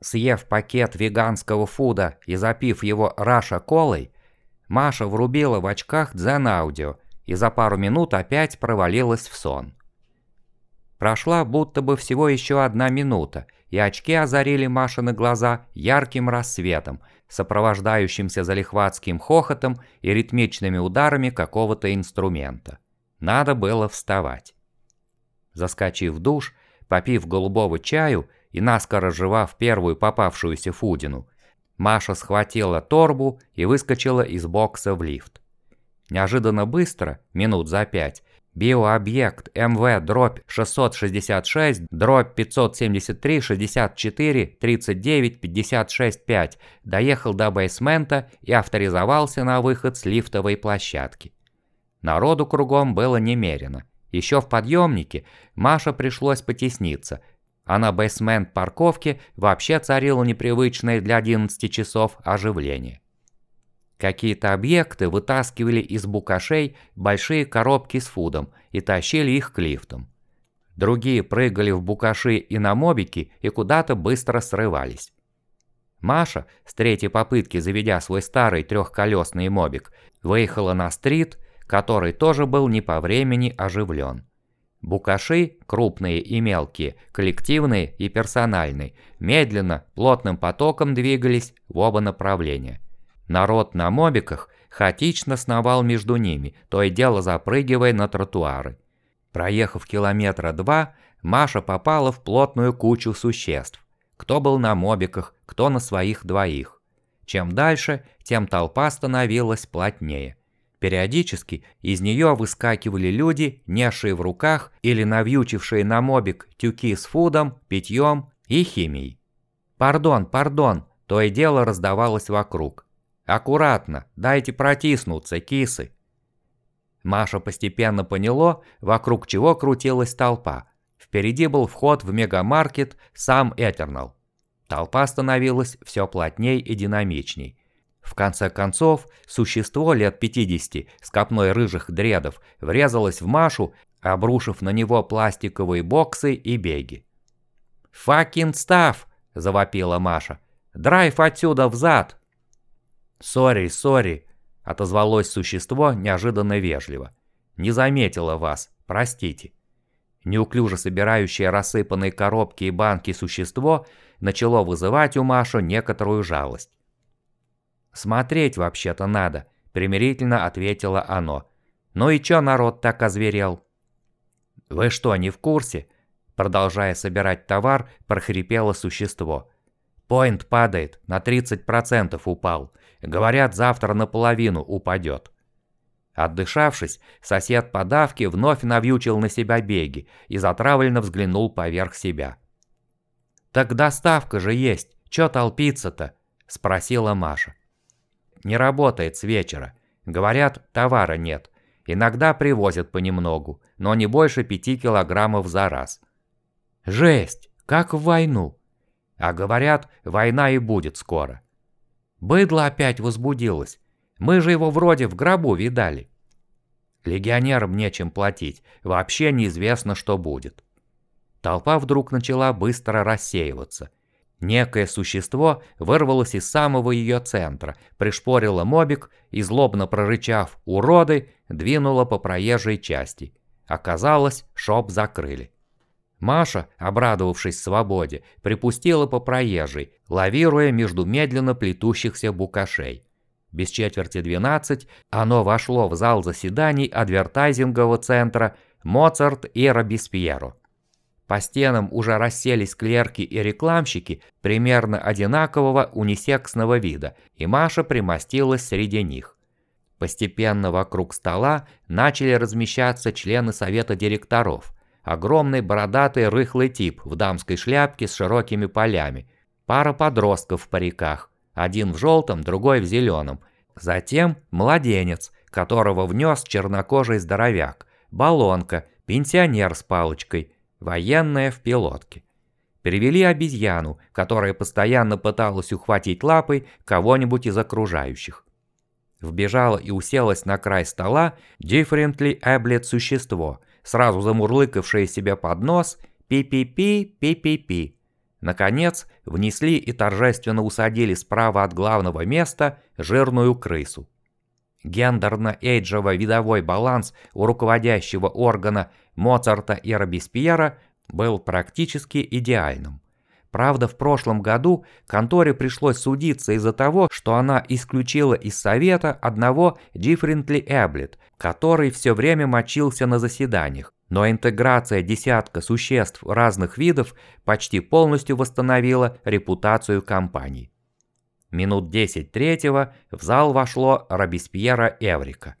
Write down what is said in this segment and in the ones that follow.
Съев пакет веганского фуда и запив его Раша колой, Маша врубила в очках Дзен Аудио и за пару минут опять провалилась в сон. Прошла будто бы всего еще одна минута, и очки озарили Машины глаза ярким рассветом, сопровождающимся залихватским хохотом и ритмичными ударами какого-то инструмента. Надо было вставать. Заскочив в душ, попив голубого чаю и наскоро жевав первую попавшуюся фудину, Маша схватила торбу и выскочила из бокса в лифт. Неожиданно быстро, минут за пять, биообъект МВ дробь 666 дробь 573 64 39 56 5 доехал до бейсмента и авторизовался на выход с лифтовой площадки. Народу кругом было немерено. Еще в подъемнике Маше пришлось потесниться, а на бейсмент парковке вообще царило непривычное для 11 часов оживление. Какие-то объекты вытаскивали из букашей большие коробки с фудом и тащили их к лифтам. Другие прыгали в букаши и на мобики и куда-то быстро срывались. Маша, с третьей попытки заведя свой старый трехколесный мобик, выехала на стрит который тоже был не по времени оживлен. Букаши, крупные и мелкие, коллективные и персональные, медленно, плотным потоком двигались в оба направления. Народ на мобиках хаотично сновал между ними, то и дело запрыгивая на тротуары. Проехав километра два, Маша попала в плотную кучу существ. Кто был на мобиках, кто на своих двоих. Чем дальше, тем толпа становилась плотнее. Периодически из нее выскакивали люди, несшие в руках или навьючившие на мобик тюки с фудом, питьем и химией. «Пардон, пардон!» – то и дело раздавалось вокруг. «Аккуратно, дайте протиснуться, кисы!» Маша постепенно поняла, вокруг чего крутилась толпа. Впереди был вход в мегамаркет сам Этернал. Толпа становилась все плотней и динамичней. В конце концов, существо лет 50 с копной рыжих дредов врезалось в Машу, обрушив на него пластиковые боксы и bag и. «Fucking stuff!» – завопила Маша. «Drive отсюда взад!» «Sorry, sorry!» – отозвалось существо неожиданно вежливо. «Не заметила вас, простите». Неуклюже собирающее рассыпанные коробки и банки существо начало вызывать у Маши некоторую жалость. «Смотреть вообще-то надо», – примирительно ответило оно. «Ну и чё народ так озверел?» «Вы что, не в курсе?» Продолжая собирать товар, прохрипело существо. «Поинт падает, на 30% упал. Говорят, завтра наполовину упадет». Отдышавшись, сосед по давке вновь навьючил на себя беги и затравленно взглянул поверх себя. «Так доставка же есть, чё толпиться-то?» – спросила Маша. Не работает с вечера. Говорят, товара нет. Иногда привозят понемногу, но не больше пяти килограммов за раз. Жесть, как в войну. А говорят, война и будет скоро. Быдло опять возбудилось. Мы же его вроде в гробу видали. Легионерам нечем платить, вообще неизвестно, что будет. Толпа вдруг начала быстро рассеиваться. Некое существо вырвалось из самого ее центра, пришпорило мобик и, злобно прорычав «Уроды!», двинуло по проезжей части. Оказалось, шоп закрыли. Маша, обрадовавшись свободе, припустила по проезжей, лавируя между медленно плетущихся букашей. Без четверти 12 оно вошло в зал заседаний адвертайзингового центра «Моцарт и Робеспьеро». По стенам уже расселись клерки и рекламщики примерно одинакового унисексного вида, и Маша примостилась среди них. Постепенно вокруг стола начали размещаться члены совета директоров. Огромный бородатый рыхлый тип в дамской шляпке с широкими полями. Пара подростков в париках. Один в желтом, другой в зеленом. Затем младенец, которого внес чернокожий здоровяк. Баллонка, пенсионер с палочкой – Военная в пилотке. Перевели обезьяну, которая постоянно пыталась ухватить лапой кого-нибудь из окружающих. Вбежало и уселось на край стола differently abled существо, сразу замурлыкавшее себе под нос «пи-пи-пи, пи-пи-пи». Наконец, внесли и торжественно усадили справа от главного места жирную крысу. Гендерно-эйджево-видовой баланс у руководящего органа Моцарта и Робеспьера был практически идеальным. Правда, в прошлом году конторе пришлось судиться из-за того, что она исключила из совета одного Дифферентли Эблет, который все время мочился на заседаниях. Но интеграция десятка существ разных видов почти полностью восстановила репутацию компании. Минут 10 третьего в зал вошло Робеспьера Эврика.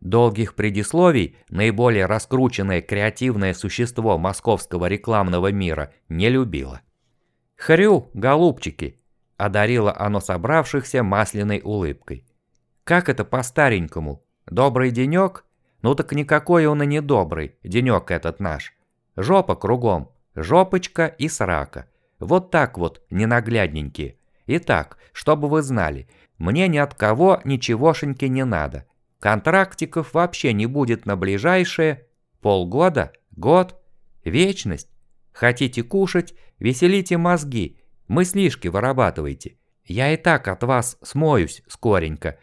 Долгих предисловий наиболее раскрученное креативное существо московского рекламного мира не любило. «Хрю, голубчики!» – одарило оно собравшихся масляной улыбкой. «Как это по-старенькому? Добрый денек? Ну так никакой он и не добрый, денек этот наш. Жопа кругом, жопочка и срака. Вот так вот, ненаглядненькие. Итак, чтобы вы знали, мне ни от кого ничегошеньки не надо. Контрактиков вообще не будет на ближайшие полгода, год, вечность. Хотите кушать, веселите мозги, мыслишки вырабатывайте. Я и так от вас смоюсь скоренько.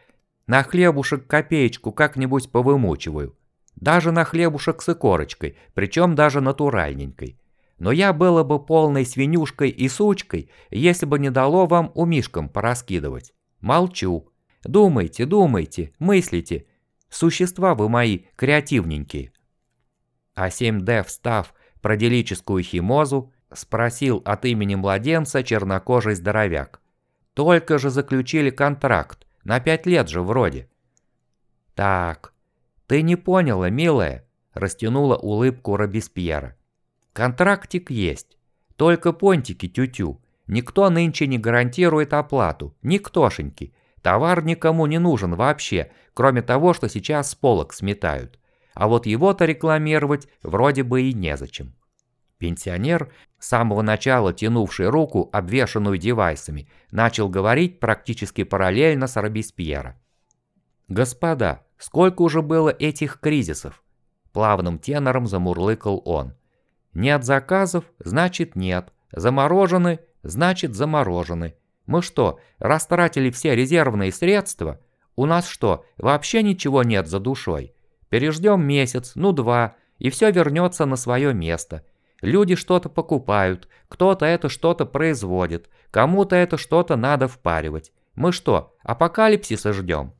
На хлебушек копеечку как-нибудь повымучиваю. Даже на хлебушек с икорочкой, причем даже натуральненькой. Но я было бы полной свинюшкой и сучкой, если бы не дало вам умишкам пораскидывать. Молчу. Думайте, думайте, мыслите. Существа вы мои креативненькие. А 7D, встав проделическую химозу, спросил от имени младенца чернокожий здоровяк. Только же заключили контракт, на пять лет же вроде. Так, ты не поняла, милая, растянула улыбку Робеспьера. Контрактик есть, только понтики тю-тю. Никто нынче не гарантирует оплату, никтошеньки. Товар никому не нужен вообще, кроме того, что сейчас с полок сметают. А вот его-то рекламировать вроде бы и незачем. Пенсионер, с самого начала тянувший руку, обвешанную девайсами, начал говорить практически параллельно с Робеспьера. «Господа, сколько уже было этих кризисов?» Плавным тенором замурлыкал он. «Нет заказов, значит нет. Заморожены, значит заморожены. Мы что, растратили все резервные средства? У нас что, вообще ничего нет за душой? Переждем месяц, ну два, и все вернется на свое место. Люди что-то покупают, кто-то это что-то производит, кому-то это что-то надо впаривать. Мы что, апокалипсиса ждем?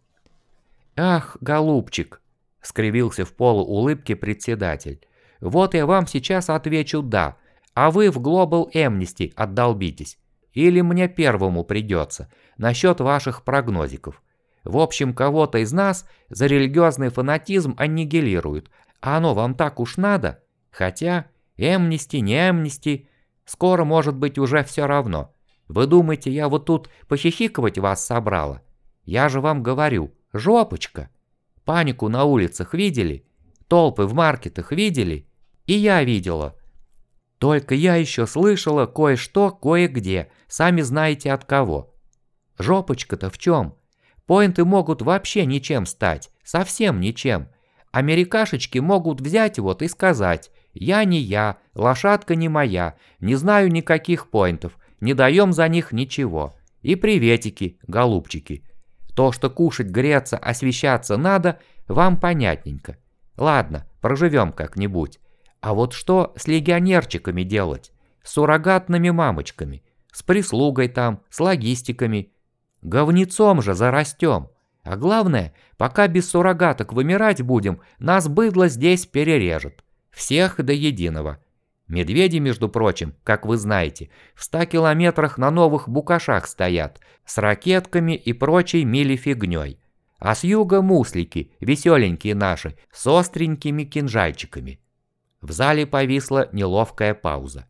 Ах, голубчик, скривился в полуулыбке председатель. Вот я вам сейчас отвечу «да», а вы в Global Amnesty отдолбитесь. Или мне первому придется, насчет ваших прогнозиков. В общем, кого-то из нас за религиозный фанатизм аннигилируют, а оно вам так уж надо? Хотя, эмнисти, не эмнисти, скоро может быть уже все равно. Вы думаете, я вот тут похихиковать вас собрала? Я же вам говорю, жопочка. Панику на улицах видели? Толпы в маркетах видели? И я видела. Только я еще слышала кое-что кое-где, сами знаете от кого. Жопочка-то в чем? Поинты могут вообще ничем стать, совсем ничем. Америкашечки могут взять вот и сказать «Я не я, лошадка не моя, не знаю никаких поинтов, не даем за них ничего». И приветики, голубчики. То, что кушать, греться, освещаться надо, вам понятненько. Ладно, проживем как-нибудь. А вот что с легионерчиками делать? С суррогатными мамочками? С прислугой там, с логистиками? Говнецом же зарастем. А главное, пока без суррогаток вымирать будем, нас быдло здесь перережет. Всех до единого. Медведи, между прочим, как вы знаете, в ста километрах на новых букашах стоят, с ракетками и прочей мили-фигней. А с юга муслики, веселенькие наши, с остренькими кинжальчиками. В зале повисла неловкая пауза.